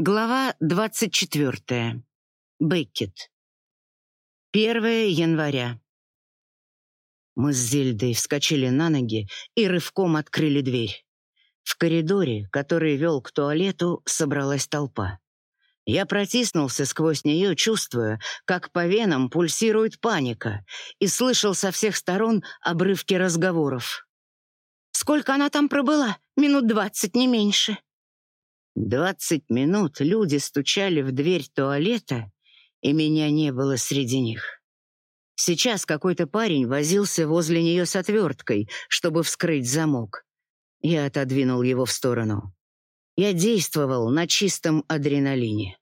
Глава 24. Беккет. 1 января. Мы с Зельдой вскочили на ноги и рывком открыли дверь. В коридоре, который вел к туалету, собралась толпа. Я протиснулся сквозь нее, чувствуя, как по венам пульсирует паника, и слышал со всех сторон обрывки разговоров. «Сколько она там пробыла? Минут двадцать, не меньше», Двадцать минут люди стучали в дверь туалета, и меня не было среди них. Сейчас какой-то парень возился возле нее с отверткой, чтобы вскрыть замок. Я отодвинул его в сторону. Я действовал на чистом адреналине.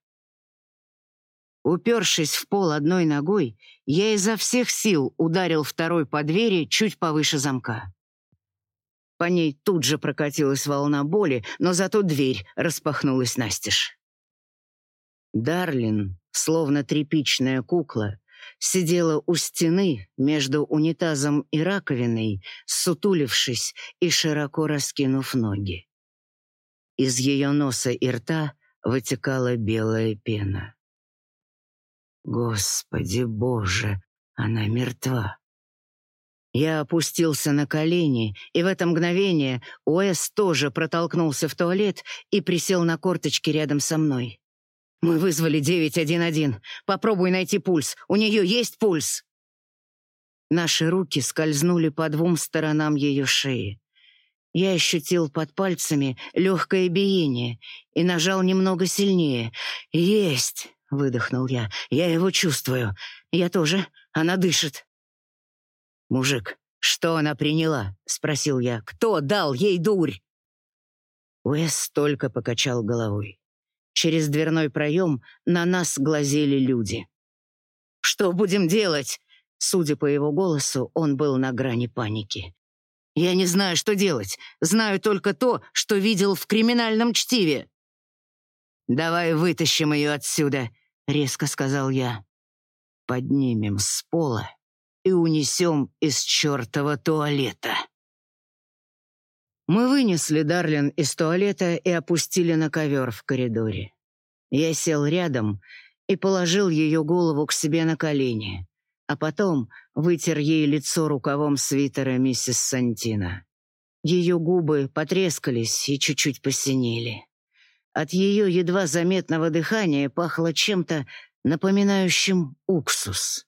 Упершись в пол одной ногой, я изо всех сил ударил второй по двери чуть повыше замка. По ней тут же прокатилась волна боли, но зато дверь распахнулась настежь. Дарлин, словно тряпичная кукла, сидела у стены между унитазом и раковиной, сутулившись и широко раскинув ноги. Из ее носа и рта вытекала белая пена. Господи Боже, она мертва. Я опустился на колени, и в это мгновение Уэс тоже протолкнулся в туалет и присел на корточки рядом со мной. «Мы вызвали 911. Попробуй найти пульс. У нее есть пульс!» Наши руки скользнули по двум сторонам ее шеи. Я ощутил под пальцами легкое биение и нажал немного сильнее. «Есть!» — выдохнул я. «Я его чувствую. Я тоже. Она дышит». «Мужик, что она приняла?» — спросил я. «Кто дал ей дурь?» Уэс только покачал головой. Через дверной проем на нас глазели люди. «Что будем делать?» Судя по его голосу, он был на грани паники. «Я не знаю, что делать. Знаю только то, что видел в криминальном чтиве». «Давай вытащим ее отсюда», — резко сказал я. «Поднимем с пола и унесем из чертова туалета. Мы вынесли Дарлин из туалета и опустили на ковер в коридоре. Я сел рядом и положил ее голову к себе на колени, а потом вытер ей лицо рукавом свитера миссис Сантина. Ее губы потрескались и чуть-чуть посинели. От ее едва заметного дыхания пахло чем-то напоминающим уксус.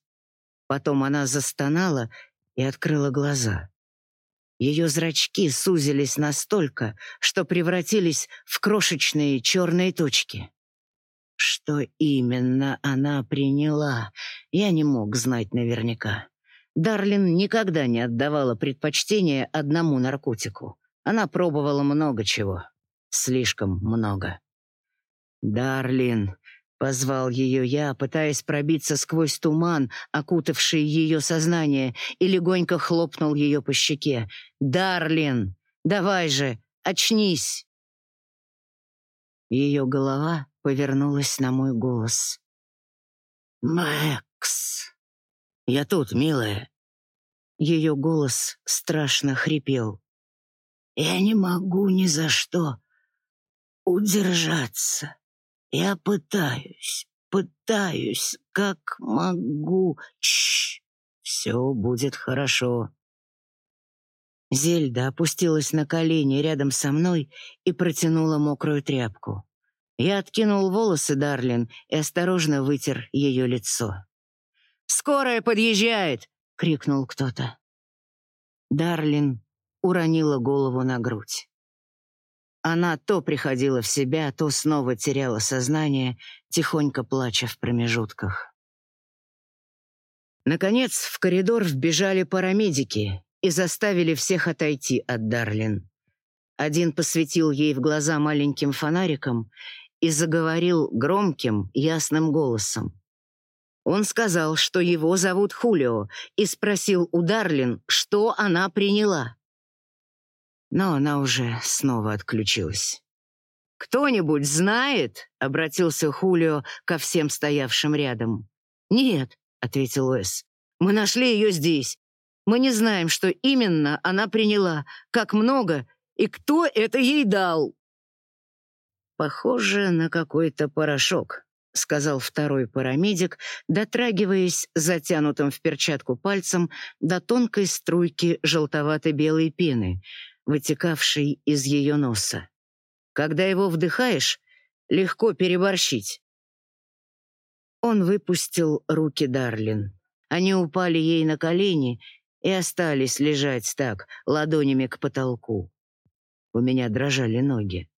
Потом она застонала и открыла глаза. Ее зрачки сузились настолько, что превратились в крошечные черные точки. Что именно она приняла, я не мог знать наверняка. Дарлин никогда не отдавала предпочтение одному наркотику. Она пробовала много чего. Слишком много. «Дарлин», Позвал ее я, пытаясь пробиться сквозь туман, окутавший ее сознание, и легонько хлопнул ее по щеке. «Дарлин, давай же, очнись!» Ее голова повернулась на мой голос. «Мэкс!» «Я тут, милая!» Ее голос страшно хрипел. «Я не могу ни за что удержаться. Я пытаюсь, пытаюсь, как могу. Чш, все будет хорошо. Зельда опустилась на колени рядом со мной и протянула мокрую тряпку. Я откинул волосы Дарлин и осторожно вытер ее лицо. «Скорая подъезжает!» — крикнул кто-то. Дарлин уронила голову на грудь. Она то приходила в себя, то снова теряла сознание, тихонько плача в промежутках. Наконец, в коридор вбежали парамедики и заставили всех отойти от Дарлин. Один посветил ей в глаза маленьким фонариком и заговорил громким, ясным голосом. Он сказал, что его зовут Хулио, и спросил у Дарлин, что она приняла но она уже снова отключилась. «Кто-нибудь знает?» — обратился Хулио ко всем стоявшим рядом. «Нет», — ответил Уэс. «Мы нашли ее здесь. Мы не знаем, что именно она приняла, как много и кто это ей дал». Похоже на какой-то порошок, сказал второй парамедик, дотрагиваясь затянутым в перчатку пальцем до тонкой струйки желтовато-белой пены, вытекавшей из ее носа. Когда его вдыхаешь, легко переборщить. Он выпустил руки Дарлин. Они упали ей на колени и остались лежать так, ладонями к потолку. У меня дрожали ноги.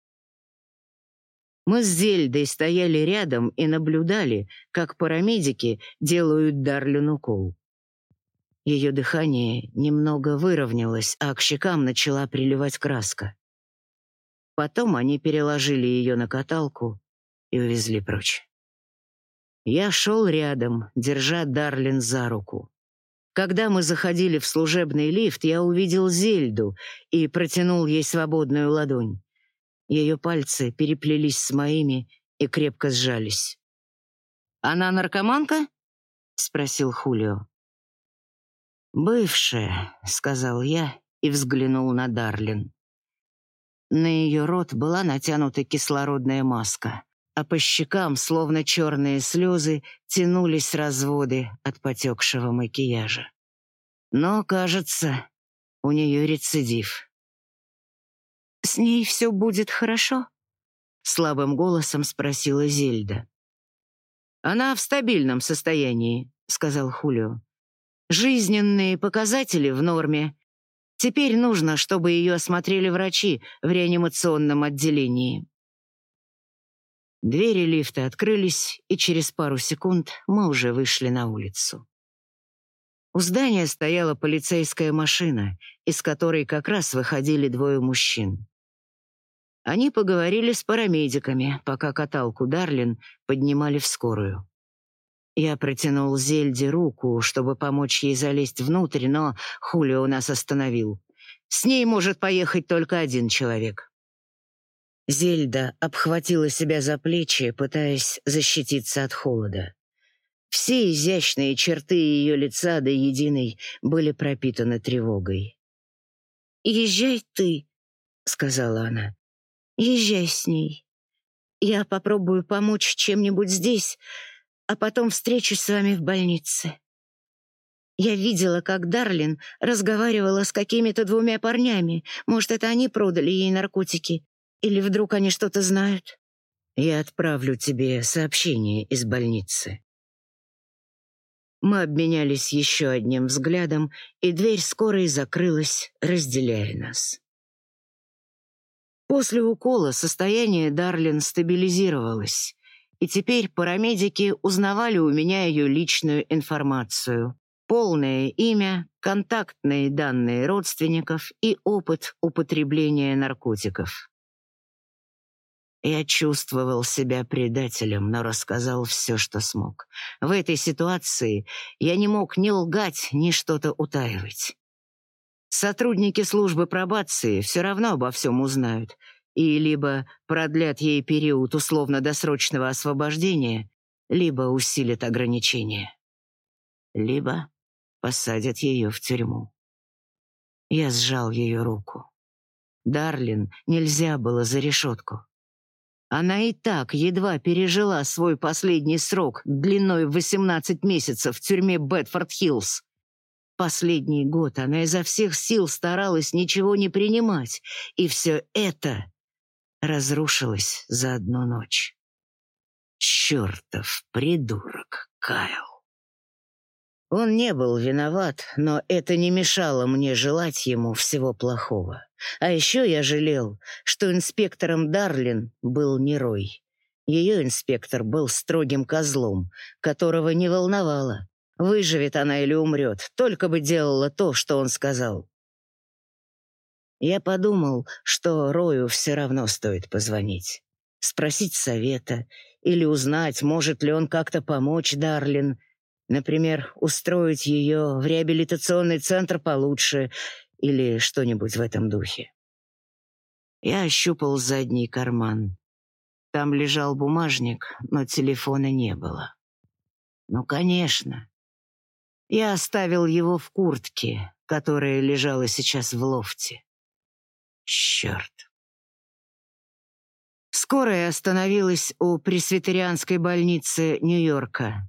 Мы с Зельдой стояли рядом и наблюдали, как парамедики делают Дарлин укол. Ее дыхание немного выровнялось, а к щекам начала приливать краска. Потом они переложили ее на каталку и увезли прочь. Я шел рядом, держа Дарлин за руку. Когда мы заходили в служебный лифт, я увидел Зельду и протянул ей свободную ладонь. Ее пальцы переплелись с моими и крепко сжались. «Она наркоманка?» — спросил Хулио. «Бывшая», — сказал я и взглянул на Дарлин. На ее рот была натянута кислородная маска, а по щекам, словно черные слезы, тянулись разводы от потекшего макияжа. Но, кажется, у нее рецидив. «С ней все будет хорошо?» — слабым голосом спросила Зельда. «Она в стабильном состоянии», — сказал Хулио. Жизненные показатели в норме. Теперь нужно, чтобы ее осмотрели врачи в реанимационном отделении. Двери лифта открылись, и через пару секунд мы уже вышли на улицу. У здания стояла полицейская машина, из которой как раз выходили двое мужчин. Они поговорили с парамедиками, пока каталку Дарлин поднимали в скорую. Я протянул Зельде руку, чтобы помочь ей залезть внутрь, но Хулио нас остановил. С ней может поехать только один человек. Зельда обхватила себя за плечи, пытаясь защититься от холода. Все изящные черты ее лица до единой были пропитаны тревогой. «Езжай ты», — сказала она. «Езжай с ней. Я попробую помочь чем-нибудь здесь, а потом встречусь с вами в больнице. Я видела, как Дарлин разговаривала с какими-то двумя парнями. Может, это они продали ей наркотики? Или вдруг они что-то знают? Я отправлю тебе сообщение из больницы. Мы обменялись еще одним взглядом, и дверь скорой закрылась, разделяя нас. После укола состояние Дарлин стабилизировалось и теперь парамедики узнавали у меня ее личную информацию. Полное имя, контактные данные родственников и опыт употребления наркотиков. Я чувствовал себя предателем, но рассказал все, что смог. В этой ситуации я не мог ни лгать, ни что-то утаивать. Сотрудники службы пробации все равно обо всем узнают, и либо продлят ей период условно-досрочного освобождения, либо усилят ограничения, либо посадят ее в тюрьму. Я сжал ее руку. Дарлин нельзя было за решетку. Она и так едва пережила свой последний срок длиной в 18 месяцев в тюрьме Бетфорд-Хиллз. Последний год она изо всех сил старалась ничего не принимать, и все это разрушилась за одну ночь. Чертов придурок Кайл. Он не был виноват, но это не мешало мне желать ему всего плохого. А еще я жалел, что инспектором Дарлин был не Рой. Ее инспектор был строгим козлом, которого не волновало, выживет она или умрет, только бы делала то, что он сказал. Я подумал, что Рою все равно стоит позвонить. Спросить совета или узнать, может ли он как-то помочь Дарлин. Например, устроить ее в реабилитационный центр получше или что-нибудь в этом духе. Я ощупал задний карман. Там лежал бумажник, но телефона не было. Ну, конечно. Я оставил его в куртке, которая лежала сейчас в лофте. Черт. Скорая остановилась у пресвитерианской больницы Нью-Йорка.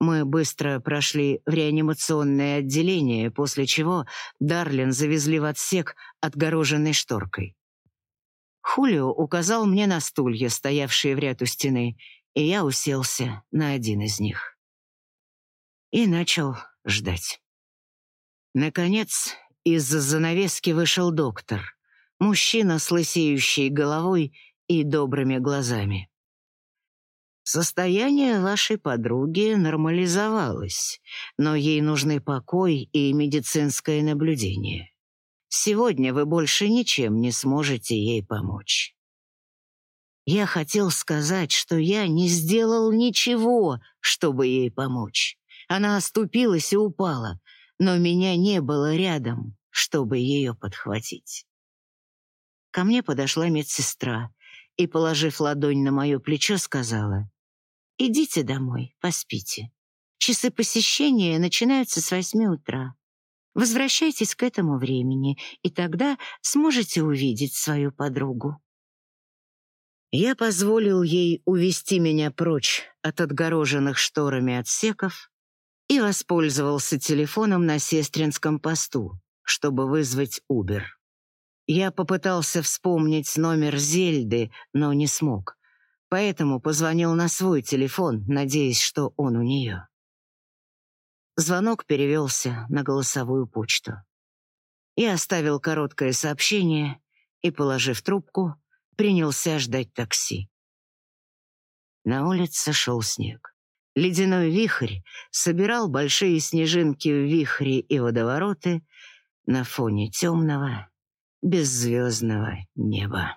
Мы быстро прошли в реанимационное отделение, после чего Дарлин завезли в отсек, отгороженный шторкой. Хулио указал мне на стулья, стоявшие в ряд у стены, и я уселся на один из них. И начал ждать. Наконец, из-за занавески вышел доктор, мужчина с лысеющей головой и добрыми глазами. Состояние вашей подруги нормализовалось, но ей нужны покой и медицинское наблюдение. Сегодня вы больше ничем не сможете ей помочь. Я хотел сказать, что я не сделал ничего, чтобы ей помочь. Она оступилась и упала, но меня не было рядом, чтобы ее подхватить. Ко мне подошла медсестра и, положив ладонь на мое плечо, сказала, «Идите домой, поспите. Часы посещения начинаются с восьми утра. Возвращайтесь к этому времени, и тогда сможете увидеть свою подругу». Я позволил ей увести меня прочь от отгороженных шторами отсеков и воспользовался телефоном на сестринском посту, чтобы вызвать Убер. Я попытался вспомнить номер Зельды, но не смог, поэтому позвонил на свой телефон, надеясь, что он у нее. Звонок перевелся на голосовую почту. Я оставил короткое сообщение и, положив трубку, принялся ждать такси. На улице шел снег. Ледяной вихрь собирал большие снежинки в вихре и водовороты на фоне темного, беззвездного неба.